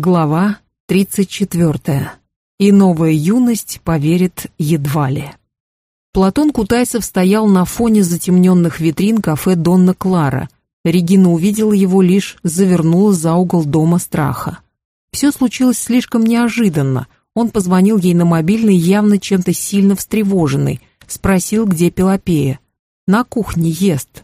Глава 34. И новая юность поверит едва ли. Платон Кутайсов стоял на фоне затемненных витрин кафе «Донна Клара». Регина увидела его лишь, завернула за угол дома страха. Все случилось слишком неожиданно. Он позвонил ей на мобильный, явно чем-то сильно встревоженный. Спросил, где Пелопея. «На кухне ест».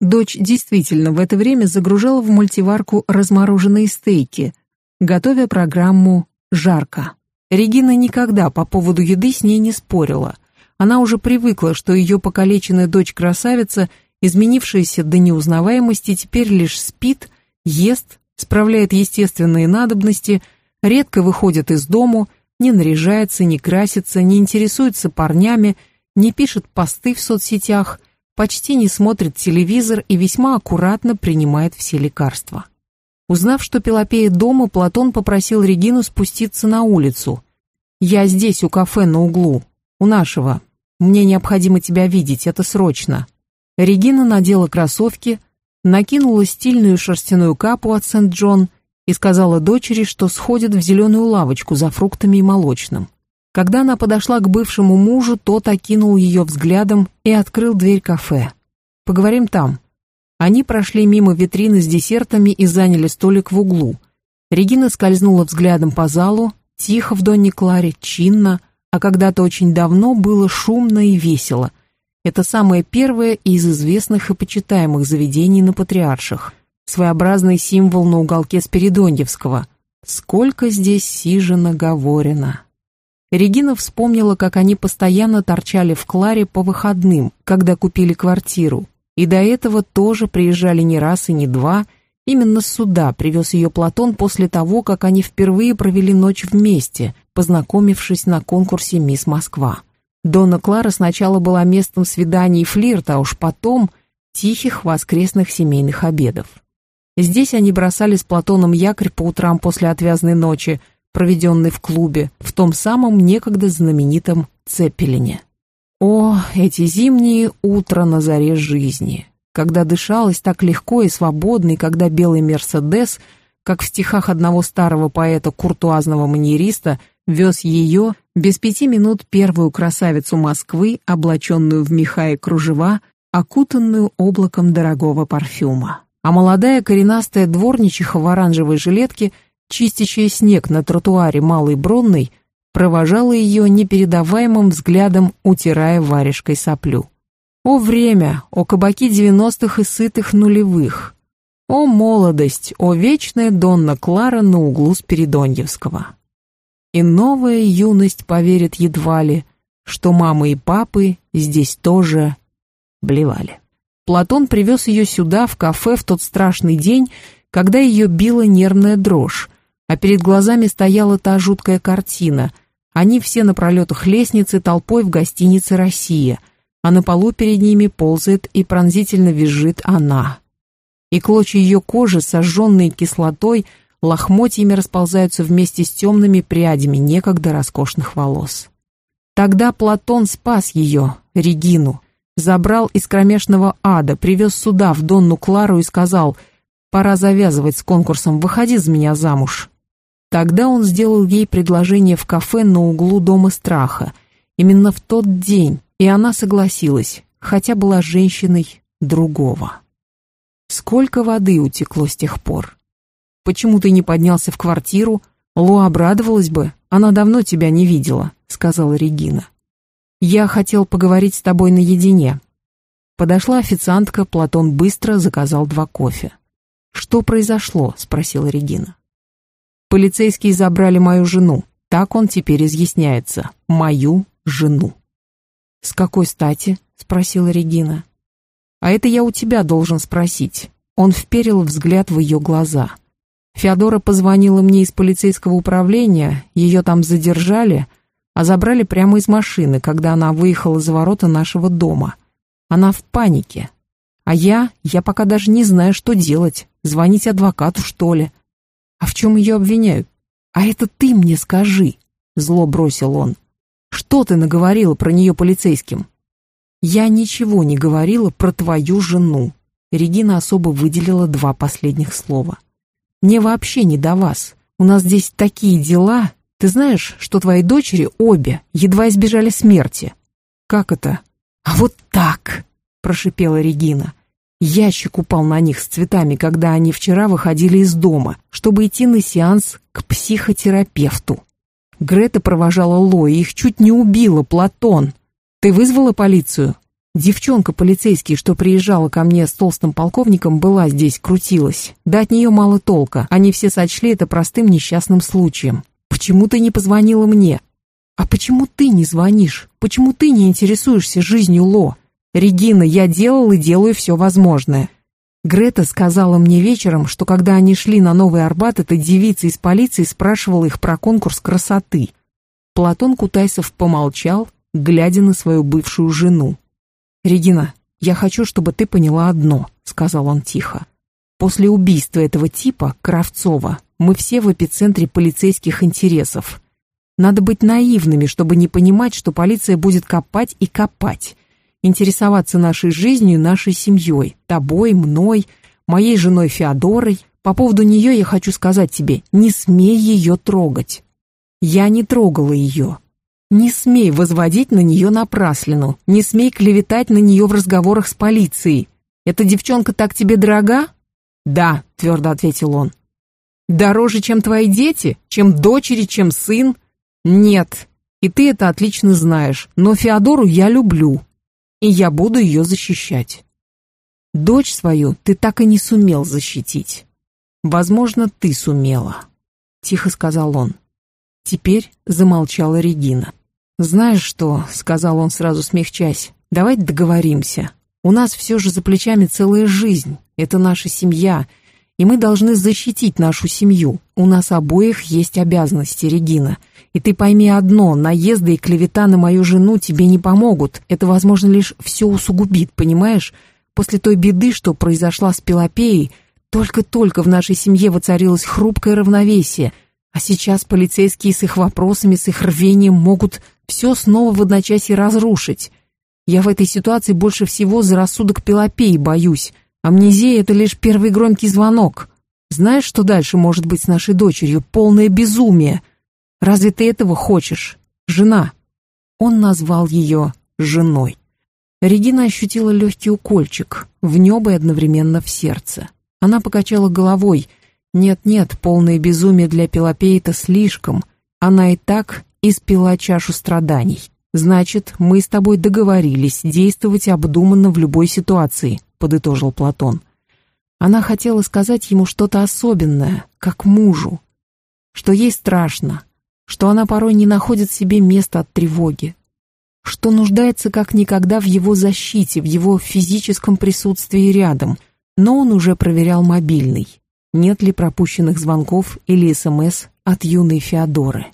Дочь действительно в это время загружала в мультиварку размороженные стейки – готовя программу «Жарко». Регина никогда по поводу еды с ней не спорила. Она уже привыкла, что ее покалеченная дочь-красавица, изменившаяся до неузнаваемости, теперь лишь спит, ест, справляет естественные надобности, редко выходит из дому, не наряжается, не красится, не интересуется парнями, не пишет посты в соцсетях, почти не смотрит телевизор и весьма аккуратно принимает все лекарства. Узнав, что Пелопея дома, Платон попросил Регину спуститься на улицу. «Я здесь, у кафе на углу, у нашего. Мне необходимо тебя видеть, это срочно». Регина надела кроссовки, накинула стильную шерстяную капу от Сент-Джон и сказала дочери, что сходит в зеленую лавочку за фруктами и молочным. Когда она подошла к бывшему мужу, тот окинул ее взглядом и открыл дверь кафе. «Поговорим там», они прошли мимо витрины с десертами и заняли столик в углу. Регина скользнула взглядом по залу, тихо в Донне Кларе, чинно, а когда-то очень давно было шумно и весело. Это самое первое из известных и почитаемых заведений на Патриарших. Своеобразный символ на уголке Спиридоньевского. Сколько здесь сижено говорено. Регина вспомнила, как они постоянно торчали в Кларе по выходным, когда купили квартиру, и до этого тоже приезжали не раз и не два. Именно сюда привез ее Платон после того, как они впервые провели ночь вместе, познакомившись на конкурсе «Мисс Москва». Донна Клара сначала была местом свиданий и флирта, а уж потом тихих воскресных семейных обедов. Здесь они бросали с Платоном якорь по утрам после отвязной ночи, проведенной в клубе, в том самом некогда знаменитом Цеппелине. О, эти зимние утра на заре жизни, когда дышалось так легко и свободно, и когда белый Мерседес, как в стихах одного старого поэта куртуазного маньериста, вез ее без пяти минут первую красавицу Москвы, облаченную в меха и кружева, окутанную облаком дорогого парфюма. А молодая коренастая дворничиха в оранжевой жилетке, чистящая снег на тротуаре Малой Бронной, провожала ее непередаваемым взглядом, утирая варежкой соплю. О время, о кабаки девяностых и сытых нулевых! О молодость, о вечная Донна Клара на углу Спиридоньевского! И новая юность поверит едва ли, что мамы и папы здесь тоже блевали. Платон привез ее сюда, в кафе, в тот страшный день, когда ее била нервная дрожь, а перед глазами стояла та жуткая картина. Они все на пролетах лестницы толпой в гостинице «Россия», а на полу перед ними ползает и пронзительно визжит она. И клочья ее кожи, сожженные кислотой, лохмотьями расползаются вместе с темными прядями некогда роскошных волос. Тогда Платон спас ее, Регину, забрал из кромешного ада, привез сюда, в Донну Клару и сказал «Пора завязывать с конкурсом, выходи за меня замуж». Тогда он сделал ей предложение в кафе на углу Дома Страха. Именно в тот день, и она согласилась, хотя была женщиной другого. Сколько воды утекло с тех пор? Почему ты не поднялся в квартиру? Лу обрадовалась бы, она давно тебя не видела, сказала Регина. Я хотел поговорить с тобой наедине. Подошла официантка, Платон быстро заказал два кофе. «Что произошло?» — спросила Регина. Полицейские забрали мою жену. Так он теперь изъясняется. Мою жену. «С какой стати?» — спросила Регина. «А это я у тебя должен спросить». Он вперил взгляд в ее глаза. Феодора позвонила мне из полицейского управления, ее там задержали, а забрали прямо из машины, когда она выехала за ворота нашего дома. Она в панике. А я, я пока даже не знаю, что делать. Звонить адвокату, что ли? А в чем ее обвиняют? А это ты мне скажи, зло бросил он. Что ты наговорила про нее полицейским? Я ничего не говорила про твою жену. Регина особо выделила два последних слова. Мне вообще не до вас. У нас здесь такие дела. Ты знаешь, что твои дочери обе едва избежали смерти?» «Как это?» «А вот так!» — прошипела Регина. Ящик упал на них с цветами, когда они вчера выходили из дома, чтобы идти на сеанс к психотерапевту. Грета провожала Лои, их чуть не убила Платон. Ты вызвала полицию? Девчонка полицейский, что приезжала ко мне с толстым полковником, была здесь, крутилась. Да от нее мало толка, они все сочли это простым несчастным случаем. Почему ты не позвонила мне? А почему ты не звонишь? Почему ты не интересуешься жизнью Ло? Регина, я делал и делаю все возможное. Грета сказала мне вечером, что когда они шли на Новый Арбат, эта девица из полиции спрашивала их про конкурс красоты. Платон Кутайсов помолчал, глядя на свою бывшую жену. «Регина, я хочу, чтобы ты поняла одно», — сказал он тихо. «После убийства этого типа, Кравцова, мы все в эпицентре полицейских интересов. Надо быть наивными, чтобы не понимать, что полиция будет копать и копать, интересоваться нашей жизнью, нашей семьей, тобой, мной, моей женой Феодорой. По поводу нее я хочу сказать тебе, не смей ее трогать. Я не трогала ее. Не смей возводить на нее напраслину, не смей клеветать на нее в разговорах с полицией. Эта девчонка так тебе дорога? Да, твердо ответил он. Дороже, чем твои дети? Чем дочери, чем сын? Нет, и ты это отлично знаешь, но Феодору я люблю, и я буду ее защищать. Дочь свою ты так и не сумел защитить. Возможно, ты сумела, тихо сказал он. Теперь замолчала Регина. «Знаешь что?» — сказал он сразу смягчаясь. «Давай договоримся. У нас все же за плечами целая жизнь. Это наша семья, и мы должны защитить нашу семью. У нас обоих есть обязанности, Регина. И ты пойми одно, наезды и клевета на мою жену тебе не помогут. Это, возможно, лишь все усугубит, понимаешь? После той беды, что произошла с Пелопеей, только-только в нашей семье воцарилось хрупкое равновесие — а сейчас полицейские с их вопросами, с их рвением могут все снова в одночасье разрушить. Я в этой ситуации больше всего за рассудок Пелопеи боюсь. Амнезия — это лишь первый громкий звонок. Знаешь, что дальше может быть с нашей дочерью? Полное безумие. Разве ты этого хочешь? Жена. Он назвал ее женой. Регина ощутила легкий укольчик, в небо и одновременно в сердце. Она покачала головой. Нет-нет, полное безумие для это слишком. Она и так испила чашу страданий. Значит, мы с тобой договорились действовать обдуманно в любой ситуации, подытожил Платон. Она хотела сказать ему что-то особенное, как мужу, что ей страшно, что она порой не находит себе места от тревоги, что нуждается как никогда в его защите, в его физическом присутствии рядом, но он уже проверял мобильный, нет ли пропущенных звонков или СМС от юной Феодоры.